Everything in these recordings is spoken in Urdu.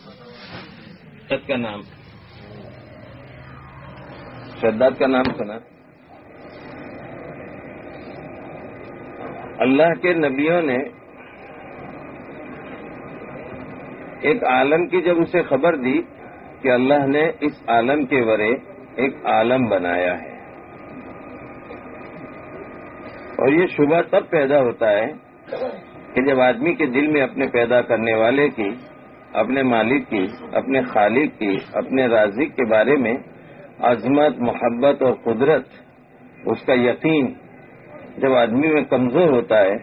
شدت کا نام۔ شدت کا نام سنا۔ اللہ کے نبیوں نے ایک عالم کی جب اسے خبر دی کہ اللہ نے اس عالم کے ورے ایک عالم بنایا ہے۔ اور یہ شبہ تب پیدا ہوتا ہے کہ جب آدمی کے دل میں اپنے پیدا کرنے والے کی اپنے مالک کی، اپنے خالق کی، اپنے رازق کے بارے میں عظمت، محبت اور قدرت، اس کا یقین جب آدمی میں کمزور ہوتا ہے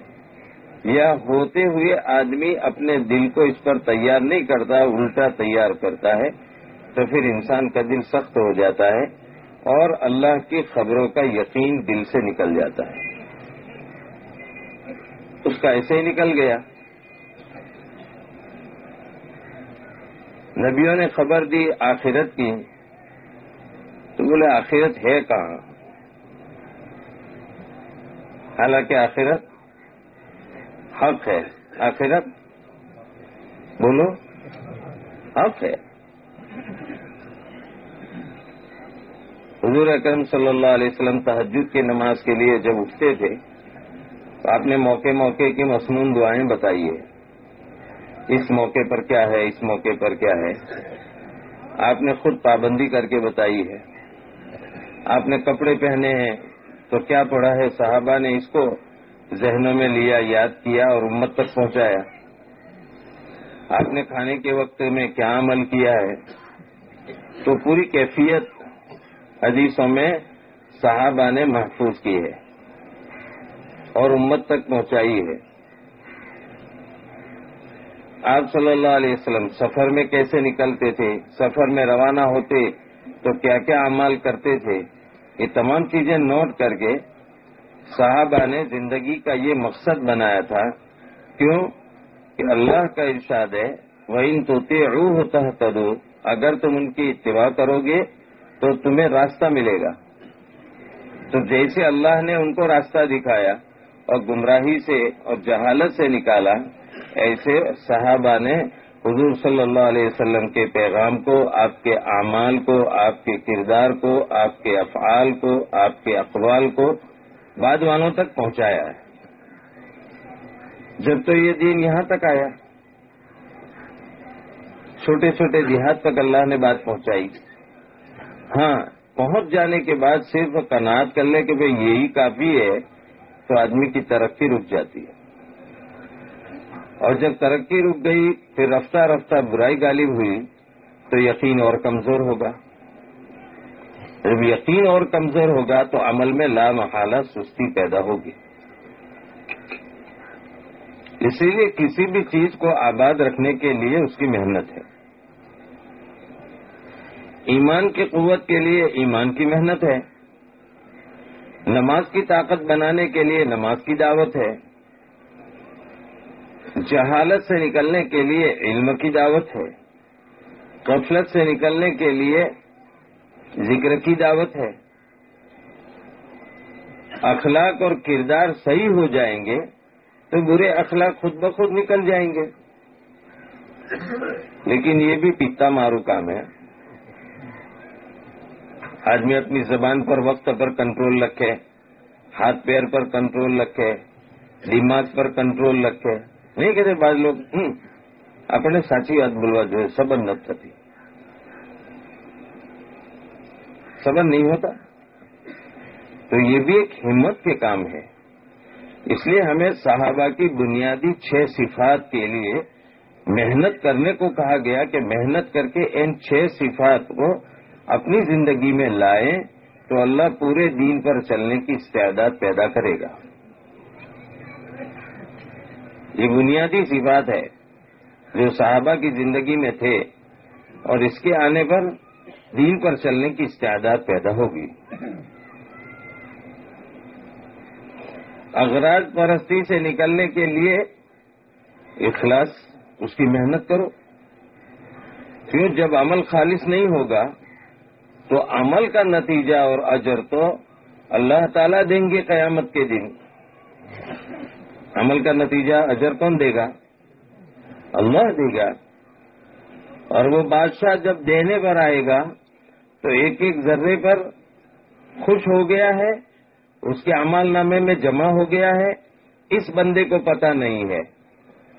یا ہوتے ہوئے آدمی اپنے دل کو اس پر تیار نہیں کرتا، الٹا تیار کرتا ہے، تو پھر انسان کا دل سخت ہو جاتا ہے اور اللہ کی خبروں کا یقین دل سے نکل جاتا ہے۔ اس کا ایسے ہی نکل گیا۔ نبیوں نے خبر دی، آخرت کی۔ تو بولے، آخرت ہے کہاں؟ حالانکہ آخرت حق ہے۔ آخرت؟ بولو، حق ہے۔ حضور اکرم صلی اللہ علیہ وسلم تحجد کی نماز کے لیے جب اٹھتے تھے، تو آپ نے موقع موقع کی مصنون دعائیں بتائی ہے اس موقع پر کیا ہے، اس موقع پر کیا ہے؟ آپ نے خود پابندی کر کے بتائی ہے۔ آپ نے کپڑے پہنے ہیں، تو کیا پڑھا ہے؟ صحابہ نے اس کو ذہنوں میں لیا، یاد کیا اور امت تک پہنچایا۔ آپ نے کھانے کے وقت میں کیا عمل کیا ہے؟ تو پوری کیفیت حدیثوں میں صحابہ نے محفوظ کی ہے اور امت تک پہنچائی ہے۔ آپ صلی اللہ علیہ وسلم سفر میں کیسے نکلتے تھے؟ سفر میں روانہ ہوتے تو کیا کیا اعمال کرتے تھے؟ یہ تمام چیزیں نوٹ کر کے صحابہ نے زندگی کا یہ مقصد بنایا تھا۔ کیوں؟ کہ اللہ کا ارشاد ہے وہ ان تو روح ہوتا اگر تم ان کی اتباع کرو گے تو تمہیں راستہ ملے گا۔ تو جیسے اللہ نے ان کو راستہ دکھایا اور گمراہی سے اور جہالت سے نکالا ایسے صحابہ نے حضور صلی اللہ علیہ وسلم کے پیغام کو، آپ کے اعمال کو، آپ کے کردار کو، آپ کے افعال کو، آپ کے اقوال کو بعد والوں تک پہنچایا ہے۔ جب تو یہ دین یہاں تک آیا۔ چھوٹے چھوٹے دیہات تک اللہ نے بات پہنچائی۔ ہاں پہنچ جانے کے بعد صرف کناعت کر لے کہ بھائی یہی کافی ہے تو آدمی کی ترقی رک جاتی ہے۔ اور جب ترقی رک گئی، پھر رفتہ رفتہ برائی غالب ہوئی، تو یقین اور کمزور ہوگا۔ جب یقین اور کمزور ہوگا، تو عمل میں لامحالہ سستی پیدا ہوگی۔ اسی لیے کسی بھی چیز کو آباد رکھنے کے لیے اس کی محنت ہے۔ ایمان کی قوت کے لیے ایمان کی محنت ہے۔ نماز کی طاقت بنانے کے لیے نماز کی دعوت ہے۔ جہالت سے نکلنے کے لیے علم کی دعوت ہے۔ غفلت سے نکلنے کے لیے ذکر کی دعوت ہے۔ اخلاق اور کردار صحیح ہو جائیں گے تو برے اخلاق خود بخود نکل جائیں گے۔ لیکن یہ بھی پیتا مارو کام ہے۔ آدمی اپنی زبان پر وقت پر کنٹرول رکھے، ہاتھ پیر پر کنٹرول رکھے، دماغ پر کنٹرول رکھے۔ نہیں کہتے بعض لوگ اپنے ساچی بات بولوا جو ہے صبر نہ تھی نہیں ہوتا تو یہ بھی ایک ہمت کے کام ہے اس لیے ہمیں صحابہ کی بنیادی چھ صفات کے لیے محنت کرنے کو کہا گیا کہ محنت کر کے ان چھ صفات کو اپنی زندگی میں لائیں تو اللہ پورے دین پر چلنے کی استعداد پیدا کرے گا یہ بنیادی صفات ہے جو صحابہ کی زندگی میں تھے اور اس کے آنے پر دین پر چلنے کی استعداد پیدا ہوگی۔ اغراض پرستی سے نکلنے کے لیے اخلاص، اس کی محنت کرو۔ کیوں جب عمل خالص نہیں ہوگا تو عمل کا نتیجہ اور اجر تو اللہ تعالیٰ دیں گے قیامت کے دن۔ عمل کا نتیجہ اجر کون دے گا؟ اللہ دے گا۔ اور وہ بادشاہ جب دینے پر آئے گا، تو ایک ایک ذرے پر خوش ہو گیا ہے، اس کے عمال نامے میں جمع ہو گیا ہے۔ اس بندے کو پتا نہیں ہے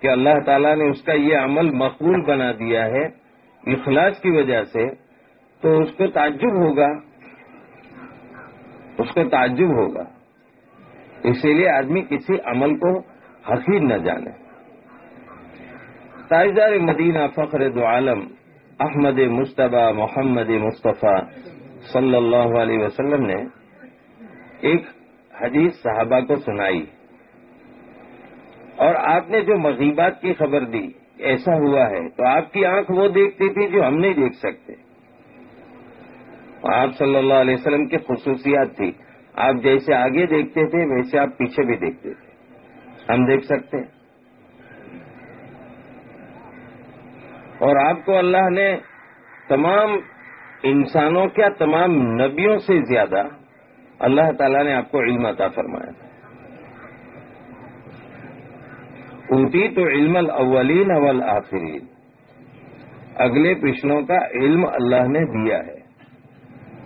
کہ اللہ تعالیٰ نے اس کا یہ عمل مقبول بنا دیا ہے اخلاص کی وجہ سے، تو اس کو تعجب ہوگا۔ اس کو تعجب ہوگا۔ اسی لیے آدمی کسی عمل کو حقیر نہ جانے۔ تاجدار مدینہ فخر دو عالم احمد مشتبہ محمد مصطفیٰ صلی اللہ علیہ وسلم نے ایک حدیث صحابہ کو سنائی۔ اور آپ نے جو مغیبات کی خبر دی، ایسا ہوا ہے تو آپ کی آنکھ وہ دیکھتی تھی جو ہم نہیں دیکھ سکتے۔ آپ صلی اللہ علیہ وسلم کی خصوصیات تھی۔ آپ جیسے آگے دیکھتے تھے، ویسے آپ پیچھے بھی دیکھتے تھے۔ ہم دیکھ سکتے ہیں۔ اور آپ کو اللہ نے تمام انسانوں کیا، تمام نبیوں سے زیادہ اللہ تعالیٰ نے آپ کو علم عطا فرمایا تھا۔ اونتی تو علم الاولین اول آخرین اگلے پچھلوں کا علم اللہ نے دیا ہے۔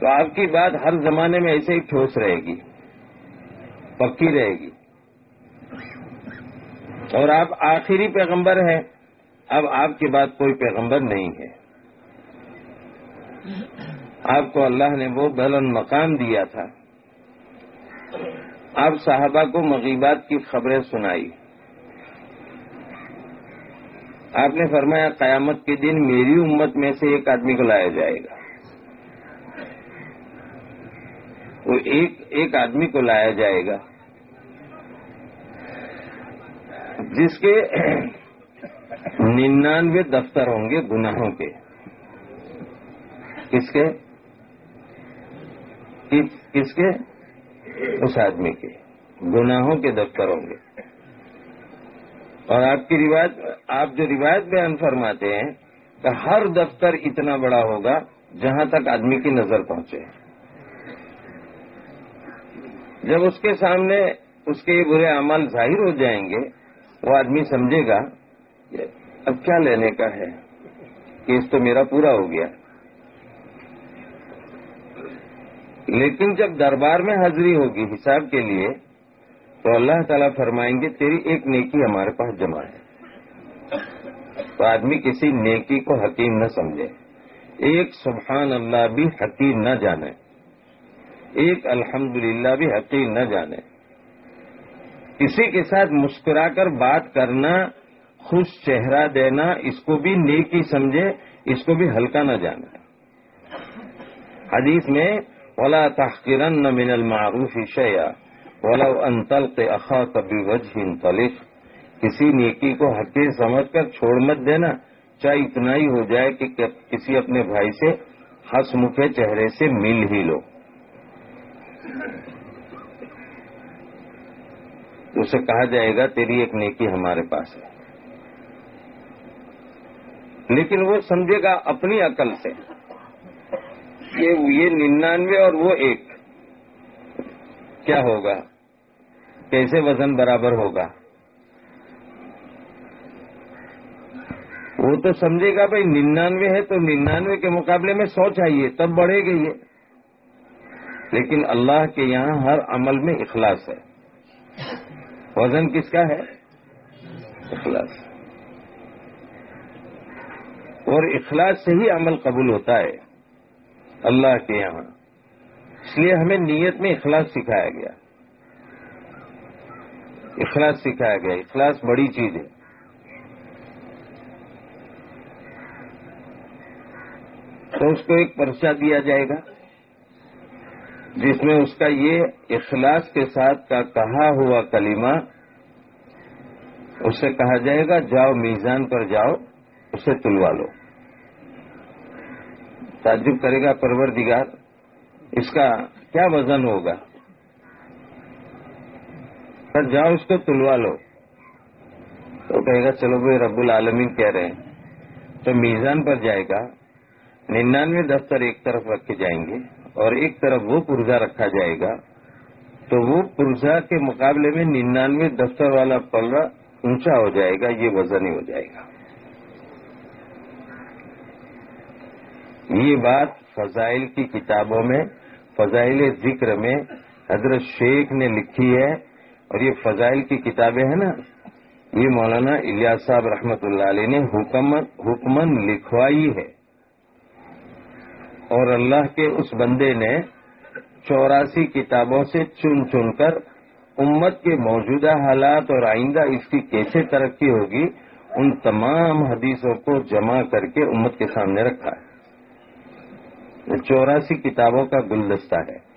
تو آپ کی بات ہر زمانے میں ایسے ہی ٹھوس رہے گی، پکی رہے گی۔ اور آپ آخری پیغمبر ہیں، اب آپ کی بات کوئی پیغمبر نہیں ہے۔ آپ کو اللہ نے وہ بلند مقام دیا تھا۔ آپ صحابہ کو مغیبات کی خبریں سنائی۔ آپ نے فرمایا، قیامت کے دن میری امت میں سے ایک آدمی کو لایا جائے گا۔ وہ ایک ایک آدمی کو لایا جائے گا۔ جس کے ننانوے دفتر ہوں گے گناہوں کے۔ کس کے؟ کس کے؟ اس آدمی کے۔ گناہوں کے دفتر ہوں گے۔ اور آپ کی روایت، آپ جو روایت بیان فرماتے ہیں کہ ہر دفتر اتنا بڑا ہوگا جہاں تک آدمی کی نظر پہنچے۔ جب اس کے سامنے اس کے یہ برے عمل ظاہر ہو جائیں گے، وہ آدمی سمجھے گا کہ اب کیا لینے کا ہے؟ کیس تو میرا پورا ہو گیا۔ لیکن جب دربار میں حاضری ہوگی حساب کے لیے، تو اللہ تعالیٰ فرمائیں گے، تیری ایک نیکی ہمارے پاس جمع ہے۔ تو آدمی کسی نیکی کو حکیم نہ سمجھے۔ ایک سبحان اللہ بھی حکیم نہ جانے۔ ایک الحمدللہ بھی حکیم نہ جانے۔ کسی کے ساتھ مسکرا کر بات کرنا، خوش چہرہ دینا، اس کو بھی نیکی سمجھے، اس کو بھی ہلکا نہ جانا حدیث میں، ولا تحقرن من المعروف شیا ولا انتل کے اخا کبھی وجہ تلف کسی نیکی کو حقیر سمجھ کر چھوڑ مت دینا، چاہے اتنا ہی ہو جائے کہ کسی اپنے بھائی سے ہس مکھے چہرے سے مل ہی لو۔ اسے کہا جائے گا، تیری ایک نیکی ہمارے پاس ہے۔ لیکن وہ سمجھے گا اپنی عقل سے کہ یہ ننانوے اور وہ ایک۔ کیا ہوگا؟ کیسے وزن برابر ہوگا؟ وہ تو سمجھے گا، بھائی ننانوے ہے تو ننانوے کے مقابلے میں سو چاہیے، تب بڑھے گی یہ۔ لیکن اللہ کے یہاں ہر عمل میں اخلاص ہے۔ وزن کس کا ہے؟ اخلاص۔ اور اخلاص سے ہی عمل قبول ہوتا ہے۔ اللہ کے یہاں۔ اس لیے ہمیں نیت میں اخلاص سکھایا گیا۔ اخلاص سکھایا گیا۔ اخلاص بڑی چیز ہے۔ تو اس کو ایک پرچہ دیا جائے گا۔ جس میں اس کا یہ اخلاص کے ساتھ کا کہا ہوا کلمہ اسے کہا جائے گا، جاؤ میزان پر جاؤ، اسے تلوا لو۔ تعجب کرے گا پرور دگار اس کا کیا وزن ہوگا؟ سر جاؤ اس کو تلوا لو۔ تو کہے گا، چلو بھائی، رب العالمین کہہ رہے ہیں۔ تو میزان پر جائے گا۔ ننانوے دفتر ایک طرف رکھے جائیں گے۔ اور ایک طرف وہ پرزا رکھا جائے گا، تو وہ پرزا کے مقابلے میں ننانوے دفتر والا پلڑا اونچا ہو جائے گا، یہ وزن ہو جائے گا۔ یہ بات فضائل کی کتابوں میں، فضائل ذکر میں حضرت شیخ نے لکھی ہے، اور یہ فضائل کی کتابیں ہیں نا، یہ مولانا الیاس صاحب رحمت اللہ علیہ نے حکمن لکھوائی ہے۔ اور اللہ کے اس بندے نے چوراسی کتابوں سے چن چن کر امت کے موجودہ حالات اور آئندہ اس کی کیسے ترقی ہوگی، ان تمام حدیثوں کو جمع کر کے امت کے سامنے رکھا ہے۔ چوراسی کتابوں کا گلدستہ ہے۔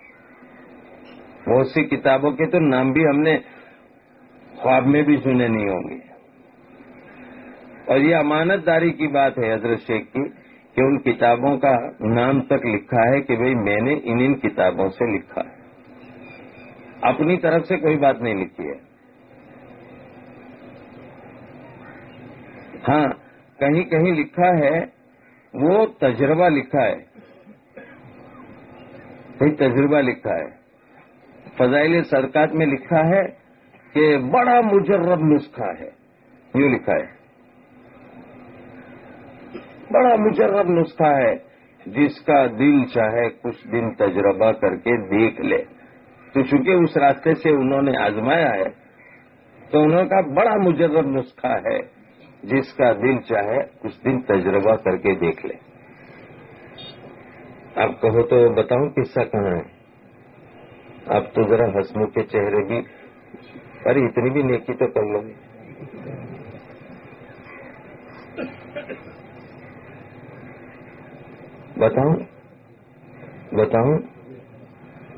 بہت سی کتابوں کے تو نام بھی ہم نے خواب میں بھی سنے نہیں ہوں گے۔ اور یہ امانت داری کی بات ہے حضرت شیخ کی۔ کہ ان کتابوں کا نام تک لکھا ہے کہ بھئی میں نے ان ان کتابوں سے لکھا ہے۔ اپنی طرف سے کوئی بات نہیں لکھی ہے۔ ہاں کہیں کہیں لکھا ہے، وہ تجربہ لکھا ہے۔ کہیں تجربہ لکھا ہے۔ فضائل سرکات میں لکھا ہے کہ بڑا مجرب نسخہ ہے۔ یوں لکھا ہے۔ بڑا مجرب نسخہ ہے، جس کا دل چاہے کچھ دن تجربہ کر کے دیکھ لے۔ تو چونکہ اس راستے سے انہوں نے آزمایا ہے، تو انہوں نے کہا بڑا مجرب نسخہ ہے، جس کا دل چاہے کچھ دن تجربہ کر کے دیکھ لے۔ آپ کہو تو بتاؤں قصہ کہاں ہے؟ اب تو ذرا ہسمو کے چہرے بھی ارے اتنی بھی نیکی تو کر لو۔ گے بتاؤں؟ بتاؤں؟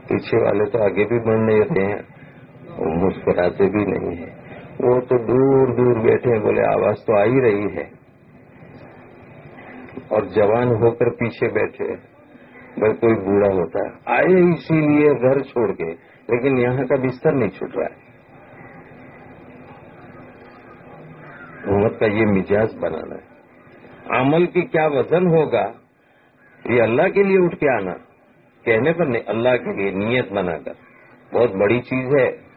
پیچھے والے تو آگے بھی بڑھ نہیں رہتے ہیں مسکراتے بھی نہیں ہیں۔ وہ تو دور دور بیٹھے ہیں، بولے آواز تو آ ہی رہی ہے۔ اور جوان ہو کر پیچھے بیٹھے بھائی کوئی بوڑھا ہوتا ہے۔ آئے اسی لیے گھر چھوڑ کے، لیکن یہاں کا بستر نہیں چھوٹ رہا ہے۔ امت کا یہ مزاج بنانا ہے۔ عمل کی کیا وزن ہوگا؟ یہ اللہ کے لیے اٹھ کے آنا۔ کہنے پر نہیں، اللہ کے لیے نیت بنا کر۔ بہت بڑی چیز ہے۔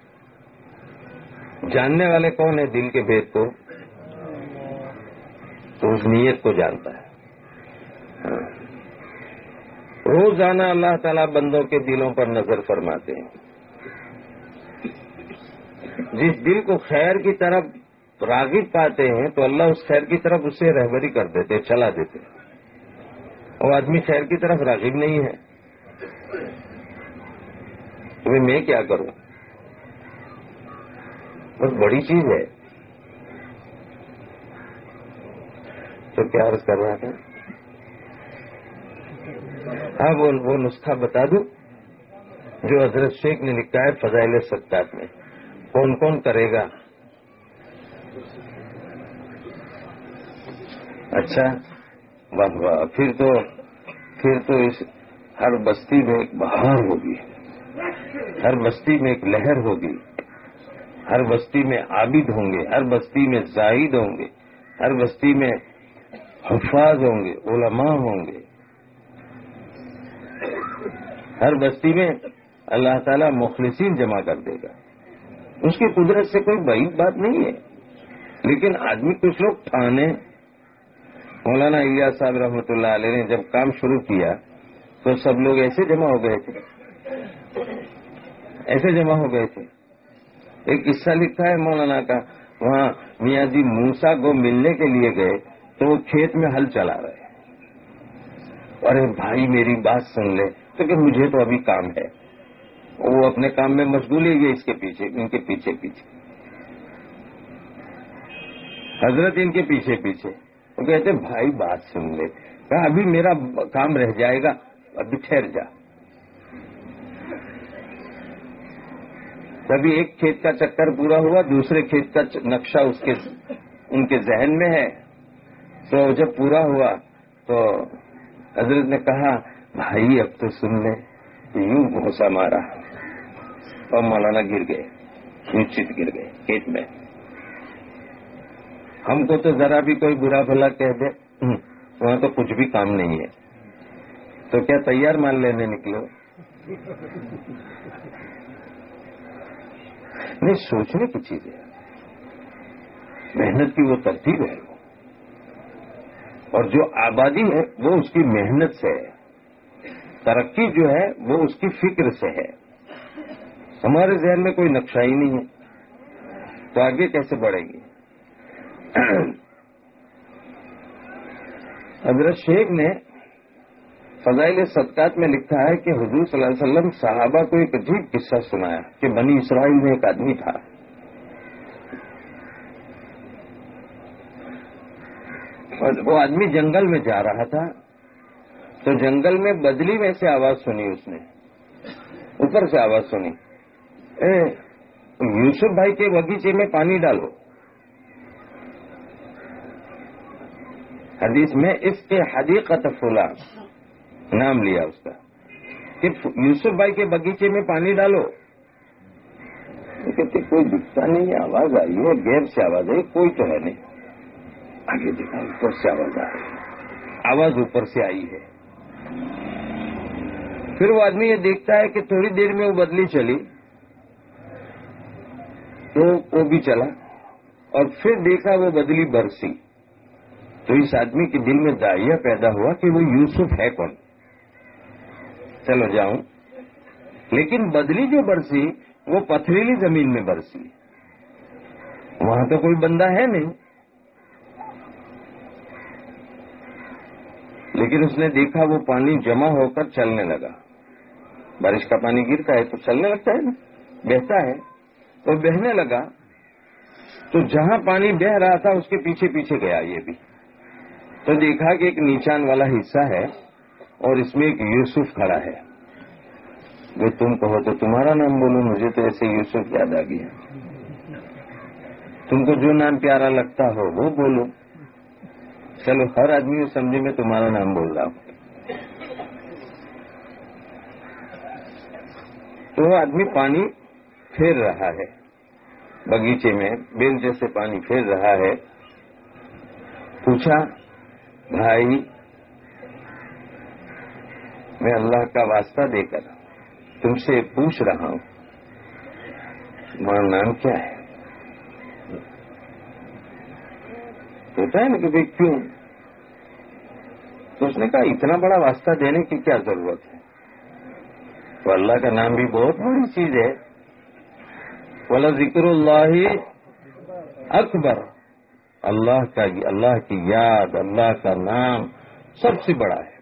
جاننے والے کون ہیں دل کے بھید کو؟ تو اس نیت کو جانتا ہے۔ ہاں۔ روزانہ اللہ تعالیٰ بندوں کے دلوں پر نظر فرماتے ہیں۔ جس دل کو خیر کی طرف راغب پاتے ہیں، تو اللہ اس خیر کی طرف اسے رہبری کر دیتے، چلا دیتے۔ وہ آدمی خیر کی طرف راغب نہیں ہے۔ میں کیا کروں؟ بہت بڑی چیز ہے۔ تو کیا عرض کر رہا تھا؟ ہاں وہ نسخہ بتا دوں۔ جو حضرت شیخ نے لکھا ہے فضائل ستات میں۔ کون کون کرے گا؟ اچھا۔ واہ واہ پھر تو پھر تو اس ہر بستی میں ایک بہار ہوگی۔ ہر بستی میں ایک لہر ہوگی۔ ہر بستی میں عابد ہوں گے۔ ہر بستی میں زاہد ہوں گے۔ ہر بستی میں حفاظ ہوں گے، علماء ہوں گے۔ ہر بستی میں اللہ تعالیٰ مخلصین جمع کر دے گا۔ اس کی قدرت سے کوئی بڑی بات نہیں ہے۔ لیکن آدمی کچھ لوگ ٹھانے مولانا الیاس صاحب رحمۃ اللہ علیہ نے جب کام شروع کیا تو سب لوگ ایسے جمع ہو گئے تھے۔ ایسے جمع ہو گئے تھے۔ ایک قصہ لکھا ہے مولانا کا، وہاں میاں جی موسا کو ملنے کے لیے گئے تو وہ کھیت میں ہل چلا رہے ارے بھائی، میری بات سن لے کیونکہ مجھے تو ابھی کام ہے۔ وہ اپنے کام میں مشغول ہی گئے اس کے پیچھے، ان کے پیچھے پیچھے۔ حضرت ان کے پیچھے پیچھے۔ وہ کہتے بھائی، بات سن لے. کہا، ابھی میرا کام رہ جائے گا، ابھی ٹھہر جا. کبھی ایک کھیت کا چکر پورا ہوا، دوسرے کھیت کا نقشہ اس کے ان کے ذہن میں ہے۔ تو جب پورا ہوا، تو حضرت نے کہا، بھائی، اب تو سن لے یوں گھوسا مارا اور مولانا گر گئے نشچت گر گئے کھیت میں۔ ہم کو تو ذرا بھی کوئی برا بھلا کہہ دے وہاں تو کچھ بھی کام نہیں ہے۔ تو کیا تیار مان لینے نکلو؟ نہیں، سوچنے کی چیز ہے۔ محنت کی وہ ترتیب ہے۔ اور جو آبادی ہے، وہ اس کی محنت سے ہے۔ ترقی جو ہے، وہ اس کی فکر سے ہے۔ ہمارے ذہن میں کوئی نقشہ ہی نہیں ہے۔ تو آگے کیسے بڑھے گی حضرت شیخ نے فضائل صدقات میں لکھا ہے کہ حضور صلی اللہ علیہ وسلم صحابہ کو ایک عجیب قصہ سنایا کہ بنی اسرائیل میں ایک آدمی تھا۔ وہ آدمی جنگل میں جا رہا تھا۔ تو جنگل میں بدلی میں سے آواز سنی اس نے۔ اوپر سے آواز سنی۔ اے، یوسف بھائی کے بگیچے میں پانی ڈالو۔ حدیث میں اس کے حدیقت فلا نام لیا اس کا۔ کہ یوسف بھائی کے بگیچے میں پانی ڈالو۔ کہتے کوئی دکھتا نہیں، آواز آئی ہے گیب سے آواز آئی، کوئی تو ہے نہیں۔ آگے دیکھا، اوپر سے آواز آ رہی ہے آواز اوپر سے آئی ہے۔ پھر وہ آدمی یہ دیکھتا ہے کہ تھوڑی دیر میں وہ بدلی چلی۔ تو وہ بھی چلا۔ اور پھر دیکھا وہ بدلی برسی۔ تو اس آدمی کے دل میں دائیا پیدا ہوا کہ وہ یوسف ہے کون؟ چلو جاؤں۔ لیکن بدلی جو برسی، وہ پتھریلی زمین میں برسی۔ وہاں تو کوئی بندہ ہے نہیں۔ لیکن اس نے دیکھا وہ پانی جمع ہو کر چلنے لگا۔ بارش کا پانی گرتا ہے تو چلنے لگتا ہے نا۔ بہتا ہے۔ تو بہنے لگا۔ تو جہاں پانی بہ رہا تھا، اس کے پیچھے پیچھے گیا یہ بھی۔ تو دیکھا کہ ایک نیچان والا حصہ ہے اور اس میں ایک یوسف کھڑا ہے۔ جو تم کہو تو تمہارا نام بولو، مجھے تو ایسے یوسف یاد آ گیا۔ تم کو جو نام پیارا لگتا ہو، وہ بولو۔ چلو، ہر آدمی سمجھے، میں تمہارا نام بول رہا ہوں۔ تو وہ آدمی پانی پھیر رہا ہے۔ بگیچے میں بیل جیسے پانی پھیر رہا ہے۔ پوچھا بھائی، میں اللہ کا واسطہ دے کر تم سے پوچھ رہا ہوں تمہارا نام کیا ہے؟ ہوتا ہے نا کہ بھائی کیوں؟ تو اس نے کہا، اتنا بڑا واسطہ دینے کی کیا ضرورت ہے؟ تو اللہ کا نام بھی بہت بڑی چیز ہے۔ بولا ذکر اللہ اکبر اللہ کا اللہ کی یاد، اللہ کا نام سب سے بڑا ہے۔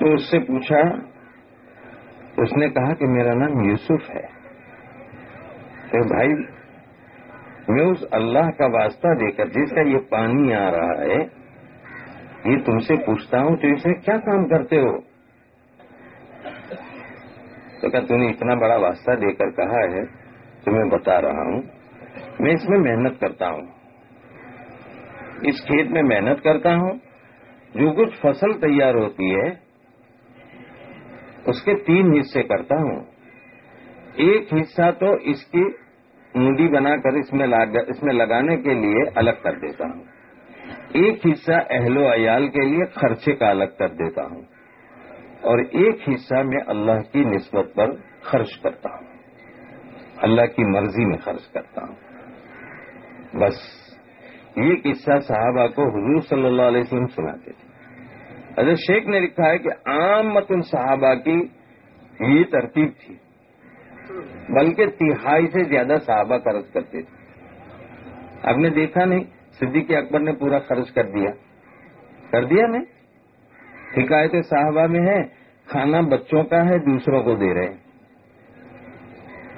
تو اس سے پوچھا، اس نے کہا کہ میرا نام یوسف ہے۔ کہ بھائی، میں اس اللہ کا واسطہ دے کر جس کا یہ پانی آ رہا ہے، یہ تم سے پوچھتا ہوں تو اسے کیا کام کرتے ہو؟ تو کیا تم نے اتنا بڑا واسطہ دے کر کہا ہے تو میں بتا رہا ہوں، میں اس میں محنت کرتا ہوں۔ اس کھیت میں محنت کرتا ہوں، جو کچھ فصل تیار ہوتی ہے، اس کے تین حصے کرتا ہوں۔ ایک حصہ تو اس کی منڈی بنا کر اس میں اس میں لگانے کے لیے الگ کر دیتا ہوں۔ ایک حصہ اہل و عیال کے لیے خرچے کا الگ کر دیتا ہوں۔ اور ایک حصہ میں اللہ کی نسبت پر خرچ کرتا ہوں۔ اللہ کی مرضی میں خرچ کرتا ہوں۔ بس، یہ قصہ صحابہ کو حضور صلی اللہ علیہ وسلم سناتے تھے۔ حضرت شیخ نے لکھا ہے کہ عام متن صحابہ کی یہ ترتیب تھی، بلکہ تہائی سے زیادہ صحابہ خرچ کرتے تھے۔ آپ نے دیکھا نہیں؟ صدیق اکبر نے پورا خرچ کر دیا۔ کر دیا نہیں؟ حکایت صحابہ میں ہے، کھانا بچوں کا ہے، دوسروں کو دے رہے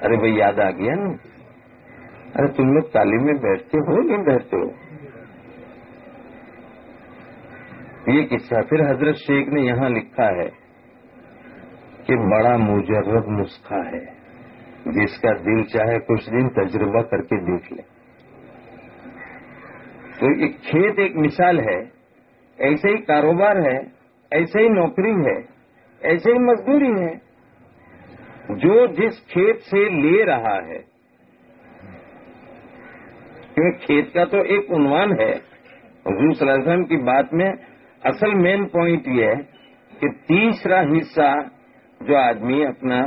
ارے بھائی، یاد آ گیا نا؟ ارے، تم لوگ تعلیم میں بیٹھتے ہو نہیں بیٹھتے ہو؟ یہ قصہ پھر حضرت شیخ نے یہاں لکھا ہے کہ بڑا مجرب نسخہ ہے، جس کا دل چاہے کچھ دن تجربہ کر کے دیکھ لے۔ تو ایک کھیت ایک مثال ہے، ایسے ہی کاروبار ہے ایسے ہی نوکری ہے، ایسے ہی مزدوری ہے۔ جو جس کھیت سے لے رہا ہے، کیونکہ کھیت کا تو ایک عنوان ہے۔ حضور صلی اللہ علیہ وسلم کی بات میں اصل مین پوائنٹ یہ ہے کہ تیسرا حصہ جو آدمی اپنا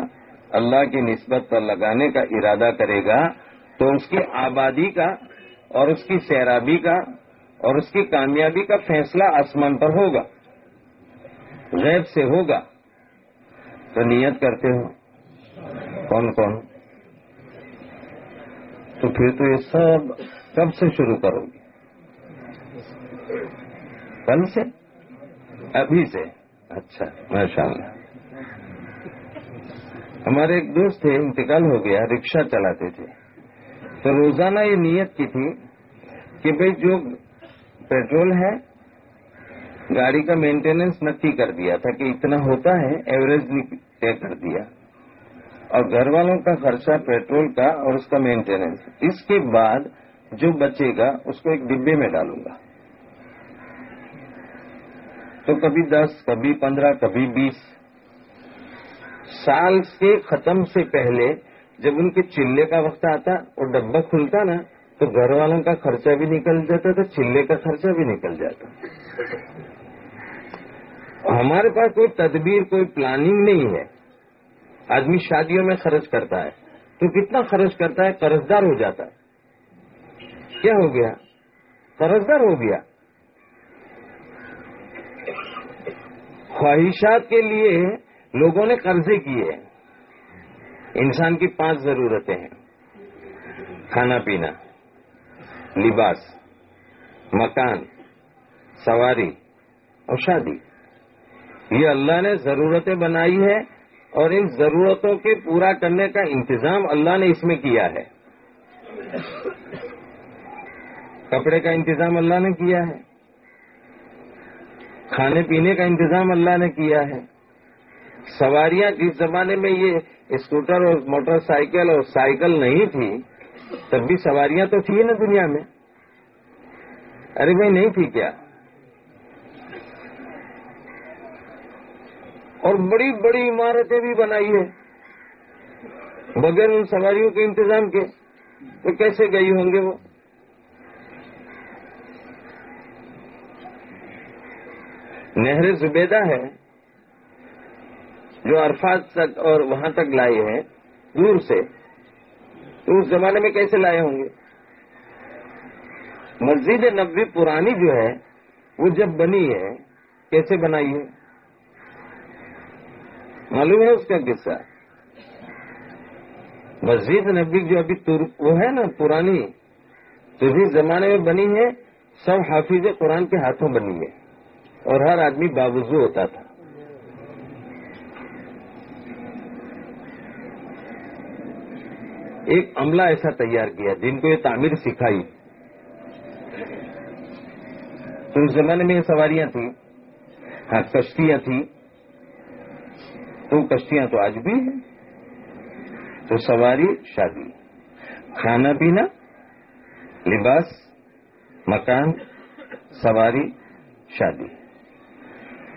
اللہ کی نسبت پر لگانے کا ارادہ کرے گا، تو اس کی آبادی کا اور اس کی سیرابی کا اور اس کی کامیابی کا فیصلہ آسمان پر ہوگا۔ غیب سے ہوگا تو نیت کرتے ہو۔ کون کون؟ تو پھر تو یہ سب کب سے شروع کرو گے؟ کل سے؟ ابھی سے؟ اچھا ماشاء اللہ ہمارے ایک دوست تھے، انتقال ہو گیا رکشا چلاتے تھے۔ تو روزانہ یہ نیت کی تھی کہ بھئی جو پیٹرول ہے گاڑی کا مینٹیننس نکی کر دیا تھا کہ اتنا ہوتا ہے، ایوریج طے کر دیا۔ اور گھر والوں کا خرچہ پیٹرول کا اور اس کا مینٹیننس۔ اس کے بعد جو بچے گا، اس کو ایک ڈبے میں ڈالوں گا۔ تو کبھی دس، کبھی پندرہ، کبھی بیس۔ سال کے ختم سے پہلے جب ان کے چلے کا وقت آتا اور ڈبہ کھلتا نا، تو گھر والوں کا خرچہ بھی نکل جاتا تو چلے کا خرچہ بھی نکل جاتا۔ ہمارے پاس کوئی تدبیر، کوئی پلاننگ نہیں ہے۔ آدمی شادیوں میں خرچ کرتا ہے۔ تو کتنا خرچ کرتا ہے؟ قرضدار ہو جاتا ہے۔ کیا ہو گیا؟ قرضدار ہو گیا۔ خواہشات کے لیے لوگوں نے قرضے کیے انسان کی پانچ ضرورتیں ہیں۔ کھانا پینا، لباس، مکان، سواری اور شادی۔ یہ اللہ نے ضرورتیں بنائی ہے اور ان ضرورتوں کے پورا کرنے کا انتظام اللہ نے اس میں کیا ہے۔ کپڑے کا انتظام اللہ نے کیا ہے۔ کھانے پینے کا انتظام اللہ نے کیا ہے۔ سواریاں جس زمانے میں یہ اسکوٹر اور موٹر سائیکل اور سائیکل نہیں تھی، تب بھی سواریاں تو تھی نا دنیا میں۔ ارے بھائی، نہیں تھی کیا؟ اور بڑی بڑی عمارتیں بھی بنائی ہے بغیر ان سواریوں کے انتظام کے تو کیسے گئی ہوں گے وہ؟ نہر زبیدہ ہے، جو عرفات تک اور وہاں تک لائے ہیں دور سے۔ تو اس زمانے میں کیسے لائے ہوں گے؟ مسجد نبی پرانی جو ہے، وہ جب بنی ہے، کیسے بنائی ہے؟ معلوم ہے اس کا قصہ؟ مسجد نبی جو ابھی وہ ہے نا پرانی، تو جس زمانے میں بنی ہے، سب حافظ قرآن کے ہاتھوں بنی ہے۔ اور ہر آدمی باوضو ہوتا تھا۔ ایک عملہ ایسا تیار کیا، جن کو یہ تعمیر سکھائی۔ تو اس زمانے میں یہ سواریاں تھیں ہاں کشتیاں تھیں۔ تو کشتیاں تو آج بھی ہیں۔ تو سواری شادی، کھانا پینا، لباس، مکان، سواری، شادی۔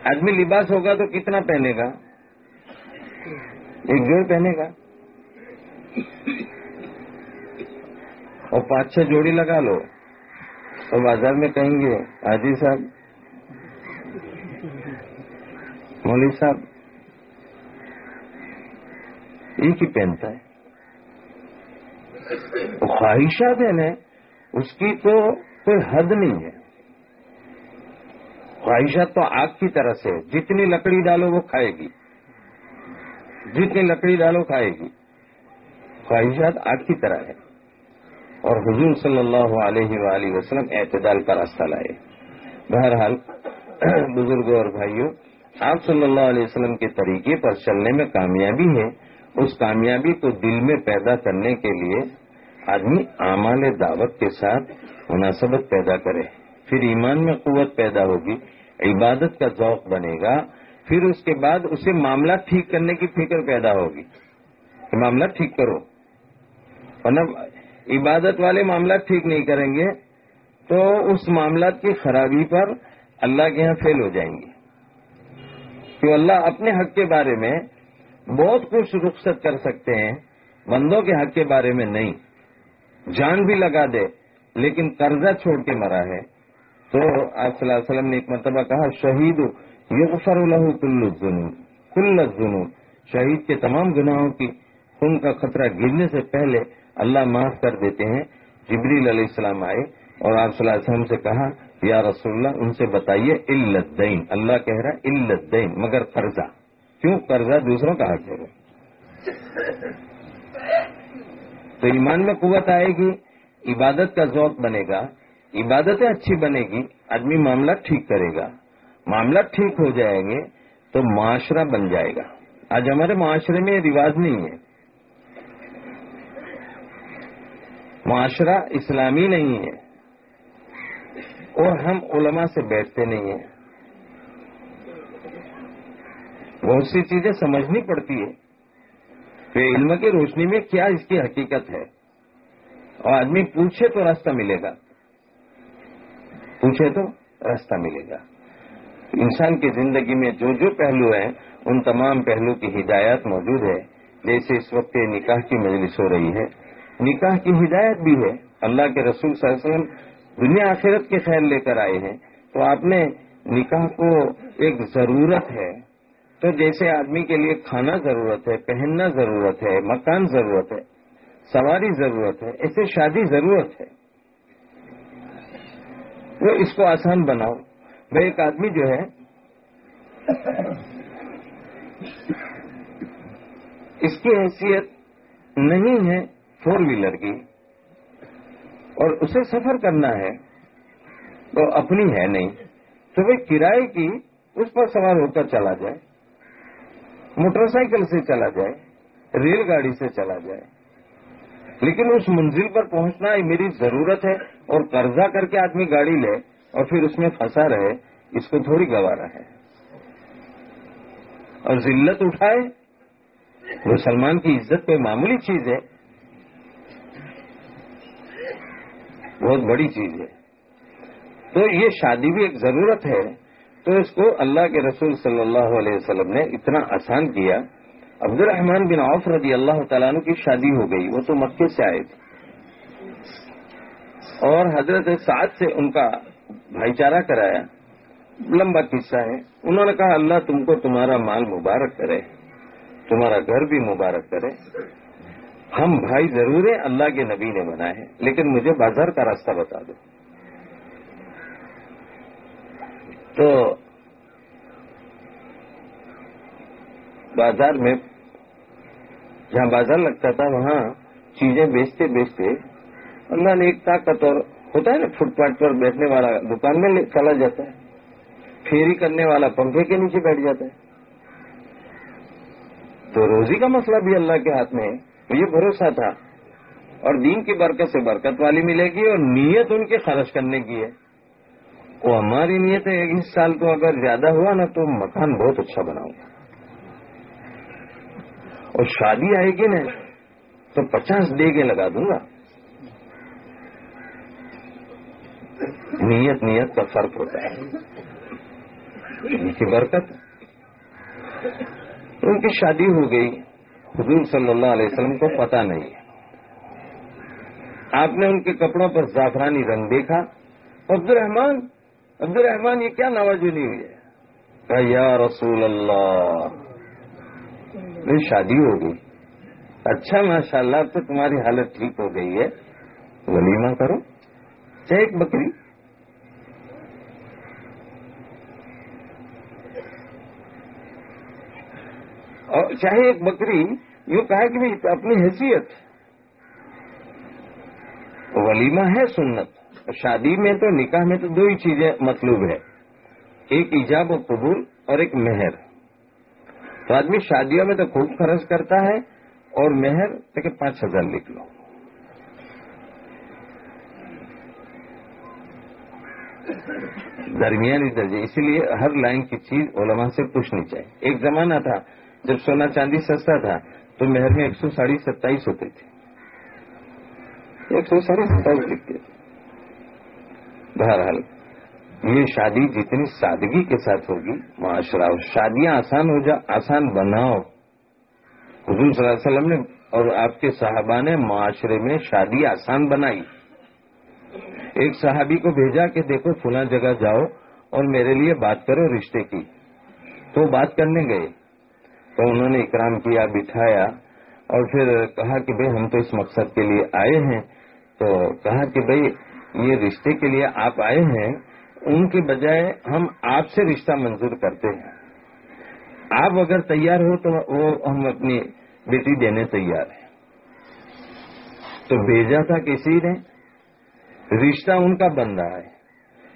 آدمی لباس ہوگا تو کتنا پہنے گا؟ ایک جوڑ پہنے گا۔ اور پانچ چھ جوڑی لگا لو۔ تو بازار میں کہیں گے، حاجی صاحب، مولوی صاحب ایک ہی پہنتا ہے خواہشات ہے نا اس کی تو کوئی حد نہیں ہے۔ خواہشات تو آگ کی طرح سے جتنی لکڑی ڈالو وہ کھائے گی۔ جتنی لکڑی ڈالو کھائے گی۔ خواہشات آگ کی طرح ہے اور حضور صلی اللہ علیہ وآلہ وسلم اعتدال کا راستہ لائے۔ بہرحال، بزرگوں اور بھائیوں، آپ صلی اللہ علیہ وسلم کے طریقے پر چلنے میں کامیابی ہے۔ اس کامیابی کو دل میں پیدا کرنے کے لیے آدمی اعمال دعوت کے ساتھ مناسبت پیدا کرے۔ پھر ایمان میں قوت پیدا ہوگی، عبادت کا ذوق بنے گا، پھر اس کے بعد اسے معاملہ ٹھیک کرنے کی فکر پیدا ہوگی۔ کہ معاملہ ٹھیک کرو۔ ورنہ عبادت والے معاملات ٹھیک نہیں کریں گے تو اس معاملات کی خرابی پر اللہ کے یہاں فیل ہو جائیں گے۔ کہ اللہ اپنے حق کے بارے میں بہت کچھ رخصت کر سکتے ہیں، بندوں کے حق کے بارے میں نہیں۔ جان بھی لگا دے، لیکن قرضہ چھوڑ کے مرا ہے۔ تو آپ صلی اللہ علیہ وسلم نے ایک مرتبہ کہا، شہید یغفر له کل الذنوب کل الذنوب۔ شہید کے تمام گناہوں کی خون کا خطرہ گرنے سے پہلے اللہ معاف کر دیتے ہیں۔ جبریل علیہ السلام آئے اور آپ صلی اللہ علیہ وسلم سے کہا، یا رسول اللہ، ان سے بتائیے الدین۔ اللہ کہہ رہا الدین، مگر قرضہ۔ کیوں قرضہ دوسروں کا حق ہے تو ایمان میں قوت آئے گی، عبادت کا ذوق بنے گا، عبادتیں اچھی بنے گی، آدمی معاملہ ٹھیک کرے گا، معاملہ ٹھیک ہو جائیں گے تو معاشرہ بن جائے گا۔ آج ہمارے معاشرے میں رواج نہیں ہے۔ معاشرہ اسلامی نہیں ہے اور ہم علماء سے بیٹھتے نہیں ہیں۔ بہت سی چیزیں سمجھنی پڑتی ہے کہ علم کی روشنی میں کیا اس کی حقیقت ہے۔ اور آدمی پوچھے تو راستہ ملے گا۔ پوچھے تو راستہ ملے گا۔ انسان کی زندگی میں جو جو پہلو ہیں، ان تمام پہلو کی ہدایات موجود ہے۔ جیسے اس وقت نکاح کی مجلس ہو رہی ہے۔ نکاح کی ہدایت بھی ہے۔ اللہ کے رسول صلی اللہ علیہ وسلم دنیا آخرت کے خیر لے کر آئے ہیں۔ تو آپ نے نکاح کو ایک ضرورت ہے۔ تو جیسے آدمی کے لیے کھانا ضرورت ہے، پہننا ضرورت ہے، مکان ضرورت ہے، سواری ضرورت ہے ایسے شادی ضرورت ہے۔ وہ اس کو آسان بناؤ۔ وہ ایک آدمی جو ہے، اس کی حیثیت نہیں ہے فور ویلر کی، اور اسے سفر کرنا ہے تو اپنی ہے نہیں۔ تو وہ کرائے کی، اس پر سوار ہو کر چلا جائے۔ موٹر سائیکل سے چلا جائے، ریل گاڑی سے چلا جائے۔ لیکن اس منزل پر پہنچنا میری ضرورت ہے اور قرضہ کر کے آدمی گاڑی لے اور پھر اس میں پھنسا رہے، اس کو تھوڑی گوارا ہے۔ اور ذلت اٹھائے مسلمان کی عزت کوئی معمولی چیز ہے۔ بہت بڑی چیز ہے۔ تو یہ شادی بھی ایک ضرورت ہے۔ تو اس کو اللہ کے رسول صلی اللہ علیہ وسلم نے اتنا آسان کیا۔ عبد الرحمان بن عوف رضی اللہ تعالیٰ عنہ کی شادی ہو گئی، وہ تو مکے سے آئے تھے۔ اور حضرت سعد سے ان کا بھائی چارہ کرایا، لمبا قصہ ہے۔ انہوں نے کہا، اللہ تم کو تمہارا مال مبارک کرے، تمہارا گھر بھی مبارک کرے۔ ہم بھائی ضرور ہیں، اللہ کے نبی نے بنائے لیکن مجھے بازار کا راستہ بتا دو۔ تو بازار میں جہاں بازار لگتا تھا، وہاں چیزیں بیچتے بیچتے اللہ نے ایک طاقت اور ہوتا ہے نا، فٹ پاتھ پر بیٹھنے والا دکان میں چلا جاتا ہے۔ پھیری کرنے والا پنکھے کے نیچے بیٹھ جاتا ہے۔ تو روزی کا مسئلہ بھی اللہ کے ہاتھ میں ہے۔ یہ بھروسہ تھا۔ اور دین کی برکت سے برکت والی ملے گی اور نیت ان کے خرچ کرنے کی ہے۔ وہ ہماری نیت ہے اس سال تو اگر زیادہ ہوا نا تو مکان بہت اچھا بناؤں۔ گا اور شادی آئے گی نا تو پچاس ڈیگے لگا دوں گا۔ نیت نیت کا فرق ہوتا ہے۔ یعنی ان کی برکت۔ ان کی شادی ہو گئی۔ حضور صلی اللہ علیہ وسلم کو پتا نہیں۔ آپ نے ان کے کپڑوں پر زعفرانی رنگ دیکھا۔ عبد الرحمان عبد الرحمان یہ کیا نوازونی ہوئی ہے؟ یا رسول اللہ، میری شادی ہو گئی۔ اچھا ماشاء اللہ تو تمہاری حالت ٹھیک ہو گئی ہے۔ ولیمہ کرو۔ چاہے ایک بکری۔ اور چاہے ایک بکری، یوں کہا کہ اپنی حیثیت۔ ولیمہ ہے سنت۔ شادی میں تو نکاح میں تو دو ہی چیزیں مطلوب ہے ایک ایجاب و قبول اور ایک مہر۔ تو آدمی شادیوں میں تو خوب خرچ کرتا ہے اور مہر کہ پانچ ہزار لکھ لو۔ درمیانی درجے۔ اسی لیے ہر لائن کی چیز علماء سے پوچھنی چاہیے۔ ایک زمانہ تھا جب سونا چاندی سستا تھا تو مہر میں ایک سو ساڑھی ستائیس ہوتے تھے۔ ایک سو ساڑھی ستائیس لکھتے تھے بہرحال، یہ شادی جتنی سادگی کے ساتھ ہوگی، معاشرہ شادیاں آسان ہو جا، آسان بناؤ۔ حضور صلی اللہ علیہ وسلم نے اور آپ کے صحابہ نے معاشرے میں شادی آسان بنائی۔ ایک صحابی کو بھیجا کہ دیکھو فلاں جگہ جاؤ اور میرے لیے بات کرو، رشتے کی۔ تو بات کرنے گئے۔ تو انہوں نے اکرام کیا، بٹھایا اور پھر کہا کہ بھائی ہم تو اس مقصد کے لیے آئے ہیں۔ تو کہا کہ بھائی یہ رشتے کے لیے آپ آئے ہیں، ان کے بجائے ہم آپ سے رشتہ منظور کرتے ہیں۔ آپ اگر تیار ہو تو وہ ہم اپنی بیٹی دینے تیار ہیں۔ تو بھیجا تھا کسی نے؟ رشتہ ان کا بن رہا ہے۔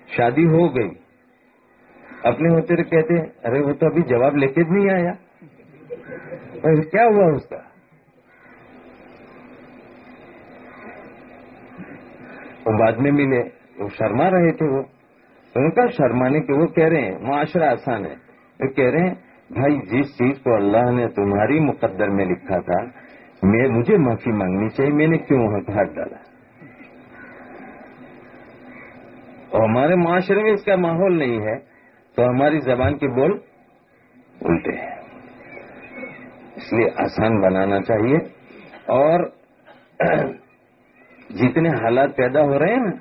شادی ہو گئی۔ اپنے ہوتے رہے کہتے ارے وہ تو ابھی جواب لے کے نہیں آیا۔ کیا ہوا اس کا؟ وہ بعد میں ملے۔ وہ شرما رہے تھے وہ۔ ان کا شرمانے کے وہ کہہ رہے ہیں، معاشرہ آسان ہے۔ وہ کہہ رہے ہیں، بھائی، جس چیز کو اللہ نے تمہاری مقدر میں لکھا تھا، میں، مجھے معافی مانگنی چاہیے، میں نے کیوں ہاتھ ڈالا؟ اور ہمارے معاشرے میں اس کا ماحول نہیں ہے، تو ہماری زبان کے بول الٹے ہیں۔ اس لیے آسان بنانا چاہیے۔ اور جتنے حالات پیدا ہو رہے ہیں نا،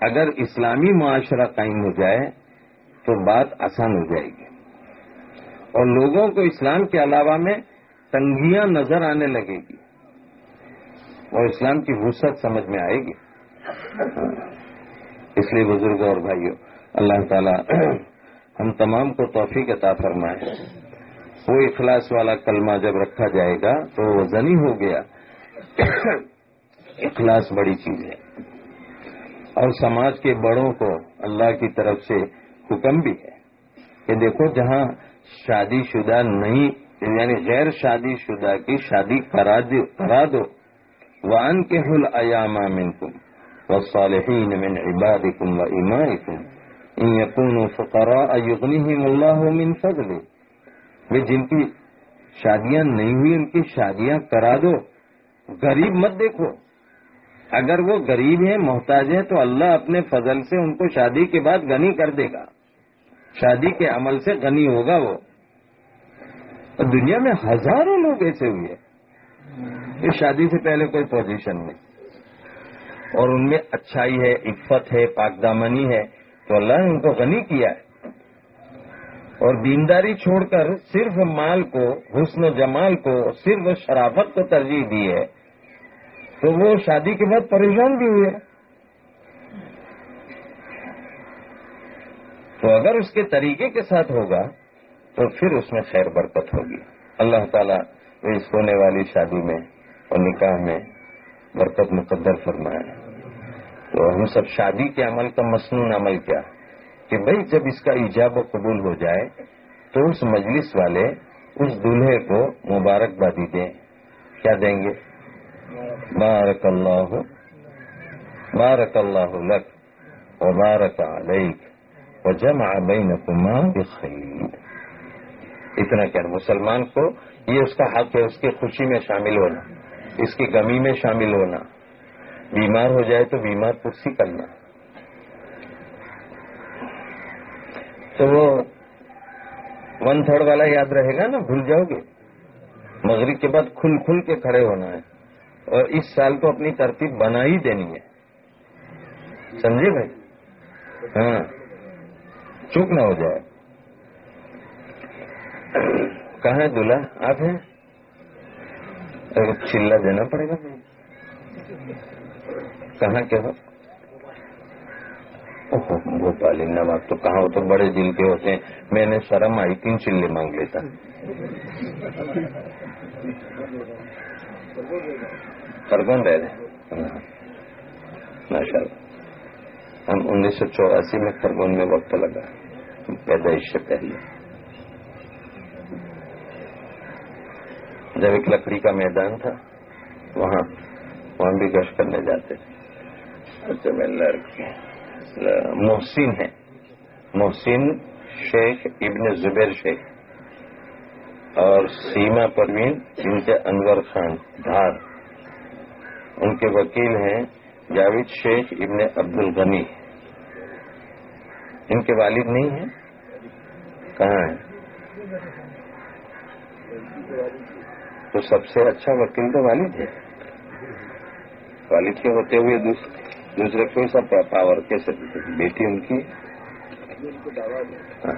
اگر اسلامی معاشرہ قائم ہو جائے تو بات آسان ہو جائے گی۔ اور لوگوں کو اسلام کے علاوہ میں تنگیاں نظر آنے لگے گی۔ اور اسلام کی وسعت سمجھ میں آئے گی۔ اس لیے بزرگوں اور بھائیوں، اللہ تعالی ہم تمام کو توفیق عطا فرمائے۔ وہ اخلاص والا کلمہ جب رکھا جائے گا تو وہ زنی ہو گیا۔ اخلاص بڑی چیز ہے۔ اور سماج کے بڑوں کو اللہ کی طرف سے حکم بھی ہے کہ دیکھو جہاں شادی شدہ نہیں یعنی غیر شادی شدہ کی شادی کرا دو وان کے حل ایام من کم و صالحین من عباد کم و اما کم ان یقون فقرا یغنی اللہ من فضل جن کی شادیاں نہیں ہوئی، ان کی شادیاں کرا دو۔ غریب مت دیکھو۔ اگر وہ غریب ہیں، محتاج ہیں، تو اللہ اپنے فضل سے ان کو شادی کے بعد غنی کر دے گا۔ شادی کے عمل سے غنی ہوگا وہ۔ دنیا میں ہزاروں لوگ ایسے ہوئے اس شادی سے پہلے کوئی پوزیشن نہیں۔ اور ان میں اچھائی ہے، عفت ہے، پاک دامنی ہے، تو اللہ نے ان کو غنی کیا ہے۔ اور دینداری چھوڑ کر صرف مال کو، حسن و جمال کو، صرف شرافت کو ترجیح دی ہے۔ تو وہ شادی کے بعد پریشان بھی ہوئے۔ تو اگر اس کے طریقے کے ساتھ ہوگا، تو پھر اس میں خیر برکت ہوگی۔ اللہ تعالیٰ اس ہونے والی شادی میں اور نکاح میں برکت مقدر فرمایا۔ تو ہم سب شادی کے عمل کا مصنون عمل کیا؟ کہ بھائی جب اس کا ایجاب و قبول ہو جائے، تو اس مجلس والے اس دلہے کو مبارکبادی دیں۔ کیا دیں گے؟ بارک اللہ بارک اللہ لک و بارک علیک و جمع بینکما بخیر۔ اتنا کہنا مسلمان کو یہ اس کا حق ہے، اس کی خوشی میں شامل ہونا، اس کی کمی میں شامل ہونا۔ بیمار ہو جائے تو بیمار کرسی کرنا۔ تو وہ ون تھرڈ والا یاد رہے گا نا، بھول جاؤ گے۔ مغرب کے بعد کھل کھل کے کھڑے ہونا ہے۔ اور اس سال کو اپنی ترتیب بنا ہی دینی ہے۔ سمجھے بھائی؟ ہاں۔ چوک نہ ہو جائے۔ کہاں ہے دلہا؟ آپ ہیں؟ چلا دینا پڑے گا۔ کہاں کے ہو؟ بھوپالی نواب تو کہاں ہو؟ تو بڑے دل کے ہوتے ہیں۔ میں نے شرم آئی تین چلے مانگ لیتا۔ خرگون رہ رہے ماشاء اللہ ہم انیس سو چوراسی میں خرگون میں وقت لگا۔ پیدائش سے پہلے۔ جب ایک لکڑی کا میدان تھا، وہاں وہاں بھی گشت کرنے جاتے تھے۔ اچھا میں لڑکے محسن ہے محسن شیخ ابن زبیر شیخ۔ اور سیما پروین، ان کے انور خان، دھار۔ ان کے وکیل ہیں جاوید شیخ ابن عبد الغنی ان کے والد نہیں ہیں؟ کہاں ہیں؟ تو سب سے اچھا وکیل تو والد ہے والد کے ہوتے ہوئے دوسرے کوئی سا پاور کیسے بیٹی ان کی۔ ہاں۔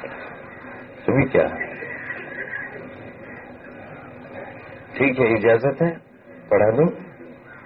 تمہیں کیا؟ ٹھیک ہے، اجازت ہے؟ پڑھا دوں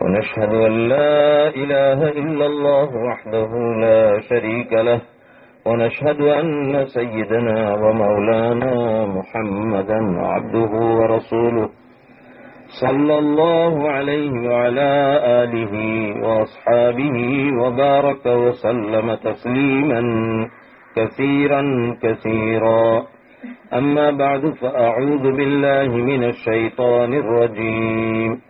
ونشهد أن لا إله إلا الله وحده لا شريك له ونشهد أن سيدنا ومولانا محمدا عبده ورسوله. صلى الله عليه وعلى آله وأصحابه وبارك وسلم تسليما كثيرا كثيرا. أما بعد فأعوذ بالله من الشيطان الرجيم.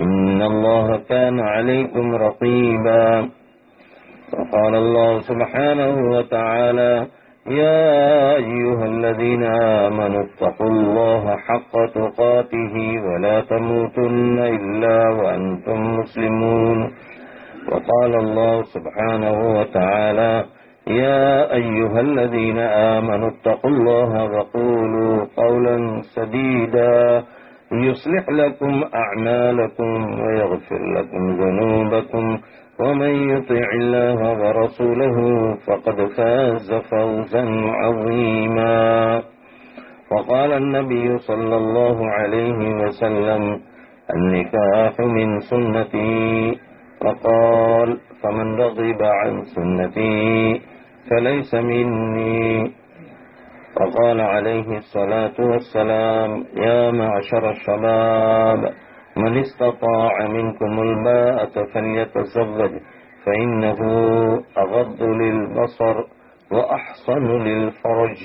إن الله كان عليكم رقيبا. وقال الله سبحانه وتعالى يا أيها الذين آمنوا اتقوا الله حق تقاته ولا تموتن إلا وأنتم مسلمون. وقال الله سبحانه وتعالى يا أيها الذين آمنوا اتقوا الله وقولوا قولا سديدا. يصلح لكم أعمالكم ويغفر لكم ذنوبكم ومن يطع الله ورسوله فقد فاز فوزا عظيما. وقال النبي صلى الله عليه وسلم النكاح من سنتي. وقال فمن رغب عن سنتي فليس مني. وقال عليه الصلاة والسلام يا معشر الشباب من استطاع منكم الباءة فليتزوج فإنه أغض للبصر وأحصن للفرج.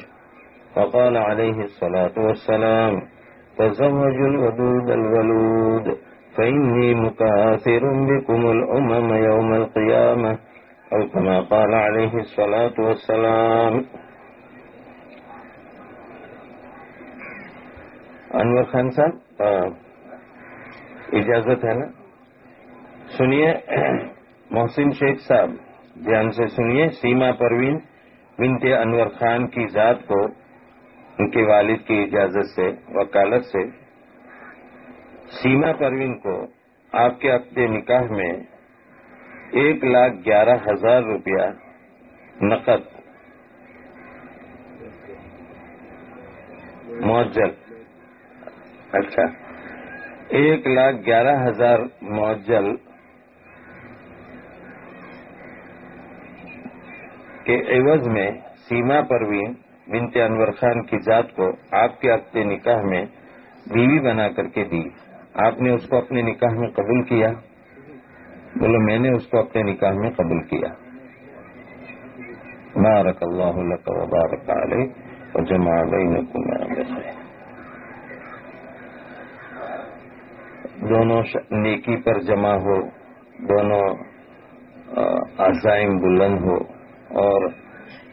وقال عليه الصلاة والسلام تزوجوا الودود الولود فإني مكاثر بكم الأمم يوم القيامة. أو كما قال عليه الصلاة والسلام انور خان صاحب اجازت ہے نا؟ سنیے، محسن شیخ صاحب، دھیان سے سنیے، سیما پروین بنت انور خان کی ذات کو ان کے والد کی اجازت سے، وکالت سے۔ سیما پروین کو آپ کے عقد نکاح میں ایک لاکھ گیارہ ہزار روپیہ نقد معجل اچھا۔ ایک لاکھ گیارہ ہزار معجل کے عوض میں سیما پروین بنت انور خان کی ذات کو آپ کے عقد نکاح میں بیوی بنا کر کے دی۔ آپ نے اس کو اپنے نکاح میں قبول کیا؟ بولو، میں نے اس کو اپنے نکاح میں قبول کیا۔ بارک اللہ لک و بارک علیہ و جمع بینکم دونوں نیکی پر جمع ہو، دونوں عزائم بلند ہو اور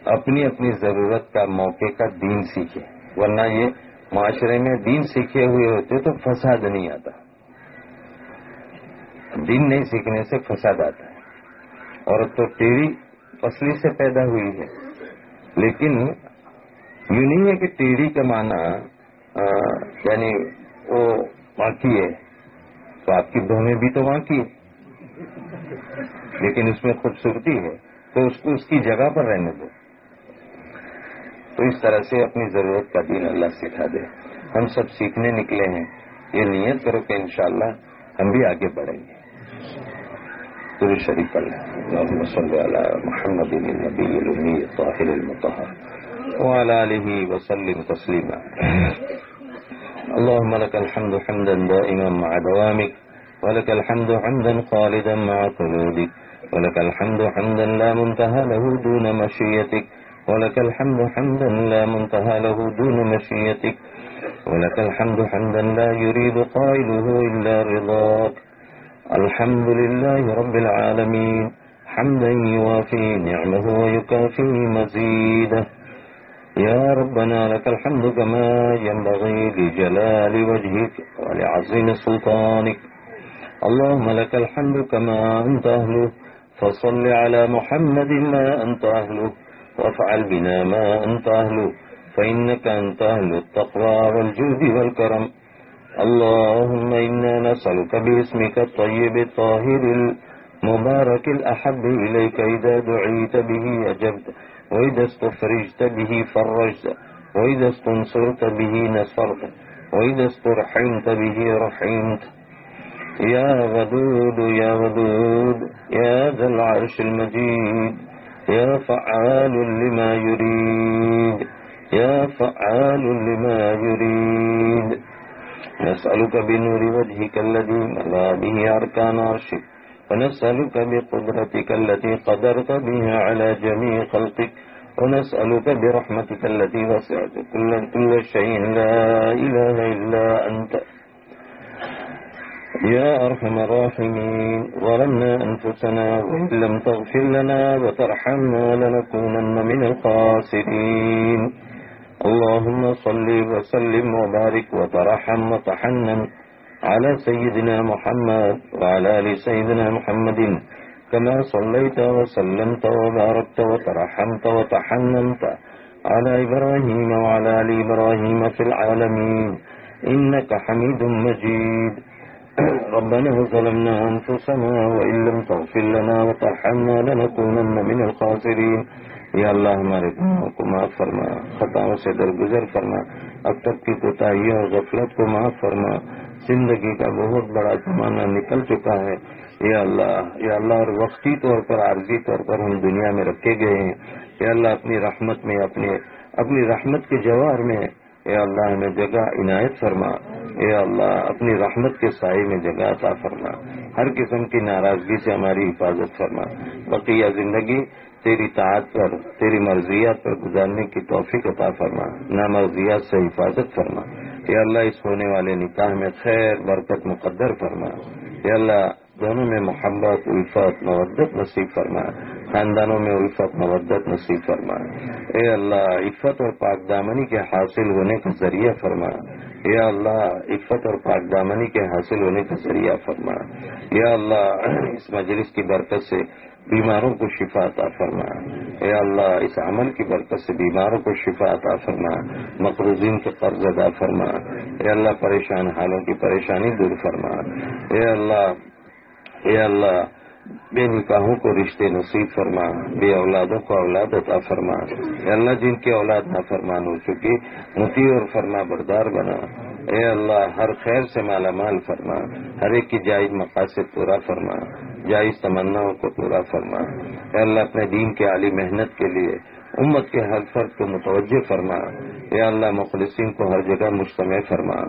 اپنی اپنی ضرورت کا موقع کا دین سیکھے۔ ورنہ یہ معاشرے میں دین سیکھے ہوئے ہوتے تو فساد نہیں آتا۔ دین نہیں سیکھنے سے فساد آتا ہے۔ اور تو ٹیڑھی پسلی سے پیدا ہوئی ہے۔ لیکن یوں نہیں ہے کہ ٹیڑھی کا معنی یعنی وہ باقی ہے۔ تو آپ کی دونیں بھی تو وہاں کی لیکن اس میں خوبصورتی ہے تو اس کو اس کی جگہ پر رہنے دو۔ تو اس طرح سے اپنی ضرورت کا دین اللہ سکھا دے۔ ہم سب سیکھنے نکلے ہیں۔ یہ نیت کرو کہ انشاءاللہ ہم بھی آگے بڑھیں گے۔ پوری شریف اللہ صلی علی محمد نبی المی طاہر المطہر۔ وعلى آله وسلم تسليما اللهم لك الحمد حمدا دائما مع دوامك ولك الحمد حمدا خالدا مع خلودك ولك الحمد حمدا لا منتهى له دون مشيتك ولك الحمد حمدا لا منتهى له دون مشيتك ولك الحمد حمدا لا يريد قائله إلا رضاك. الحمد لله رب العالمين حمدا يوافي نعمه ويكافي مزيده. يا ربنا لك الحمد كما ينبغي لجلال وجهك ولعظيم سلطانك. اللهم لك الحمد كما أنت أهله. فصل على محمد ما أنت أهله. وافعل بنا ما أنت أهله. فإنك أنت أهل التقوى والجود والكرم. اللهم إنا نسألك باسمك الطيب الطاهر المبارك الأحب إليك إذا دعيت به أجبت. وإذا استفرجت به فرجت وإذا استنصرت به نصرت وإذا استرحمت به رحمت. يا ودود يا ودود يا ذا العرش المجيد يا فعال لما يريد يا فعال لما يريد. نسألك بنور وجهك الذي ملا به أركان عرشك. ونسألك بقدرتك التي قدرت بها على جميع خلقك ونسألك برحمتك التي وسعت كل, كل شيء. لا إله إلا أنت. يا أرحم الراحمين ظلمنا أنفسنا وإن لم تغفر لنا وترحمنا لنكونن من الخاسرين. اللهم صل وسلم وبارك وترحم وتحنن. على سيدنا محمد وعلى آل سيدنا محمد كما صليت وسلمت وباركت وترحمت وتحننت على إبراهيم وعلى آل إبراهيم في العالمين. إنك حميد مجيد. ربنا ظلمنا أنفسنا وإن لم تغفر لنا وترحمنا لنكونن من الخاسرين. فرما خطاؤں سے درگزر فرما اب تک کی کوتاہیوں اور غفلت کو معاف فرما. زندگی کا بہت بڑا زمانہ نکل چکا ہے۔ یا اللہ یا اللہ، اور وقتی طور پر، عارضی طور پر ہم دنیا میں رکھے گئے ہیں۔ یا اللہ، اپنی رحمت میں، اپنے، اپنی رحمت کے جوہر میں۔ یا اللہ، ہمیں جگہ عنایت فرما۔ یا اللہ، اپنی رحمت کے سائے میں جگہ عطا فرما۔ ہر قسم کی ناراضگی سے ہماری حفاظت فرما۔ بقیہ زندگی، تیری طاعت پر، تیری مرضیات پر گزارنے کی توفیق عطا فرما۔ نامرضیات سے حفاظت فرما۔ یا اللہ، اس ہونے والے نکاح میں خیر، برکت مقدر فرما یا اللہ، دونوں میں محبت، الفت، مودت نصیب فرما خاندانوں میں الفت، مودت نصیب فرما اے اللہ، عفت اور پاک دامنی کے حاصل ہونے کا ذریعہ فرما یا اللہ، عفت اور پاک دامنی کے حاصل ہونے کا ذریعہ فرما یا اللہ، اس مجلس کی برکت سے بیماروں کو شفا عطا فرما۔ اے اللہ، اس عمل کی برکت سے بیماروں کو شفا عطا فرما۔ مقروضین کے قرض ادا فرما۔ اے اللہ، پریشان حالوں کی پریشانی دور فرما۔ اے اللہ اے اللہ، بے نکاحوں کو رشتے نصیب فرما۔ بے اولادوں کو اولاد عطا فرما۔ اے اللہ، جن کی اولاد نہ فرمان ہو چکی متی اور فرما بردار بنا۔ اے اللہ، ہر خیر سے مالا مال فرما، ہر ایک کی جائز مقاصد پورا فرما، جائز تمناؤں کو پورا فرما۔ اے اللہ، اپنے دین کے عالی محنت کے لیے، امت کے ہر فرد کو متوجہ فرما۔ اے اللہ، مخلصین کو ہر جگہ مجتمع فرما۔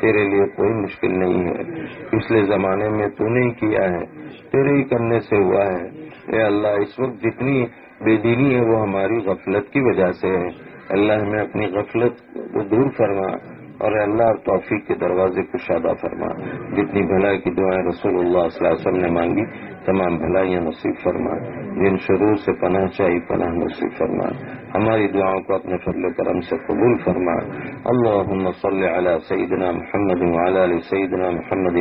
تیرے لیے کوئی مشکل نہیں ہے۔ پچھلے زمانے میں تو نہیں کیا ہے، تیرے ہی کرنے سے ہوا ہے۔ اے اللہ، اس وقت جتنی بے دینی ہے، وہ ہماری غفلت کی وجہ سے ہے۔ اللہ ہمیں اپنی غفلت کو دور فرما۔ اور اللہ توفیق کے دروازے کو شادہ فرما۔ جتنی بھلائی کی دعائیں رسول اللہ صلی اللہ علیہ وسلم نے مانگی، تمام بھلائیاں نصیب فرما۔ جن شروع سے پناہ چاہیے پناہ نصیب فرما۔ ہماری دعاؤں کو اپنے فضل و کرم سے قبول فرما۔ اللہ صلی علی سیدنا محمد وعلى علی سیدنا محمد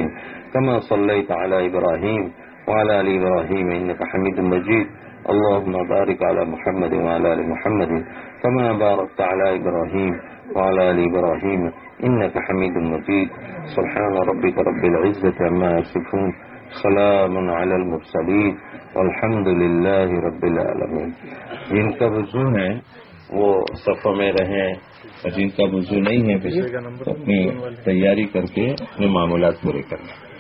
كما صليت على ابراہیم وعلى علی ابراہیم انك حمید مجید۔ اللهم بارك على محمد وعلى ال محمد كما باركت على ابراهيم وعلى ال ابراهيم انك حميد مجيد. سبحان ربك رب العزه عما يصفون. سلام على المرسلين. والحمد لله رب العالمين. جن کا وضو ہے وہ صفوں میں رہیں اور جن کا وضو نہیں ہے اپنی تیاری کر کے اپنے معاملات پورے کرنا۔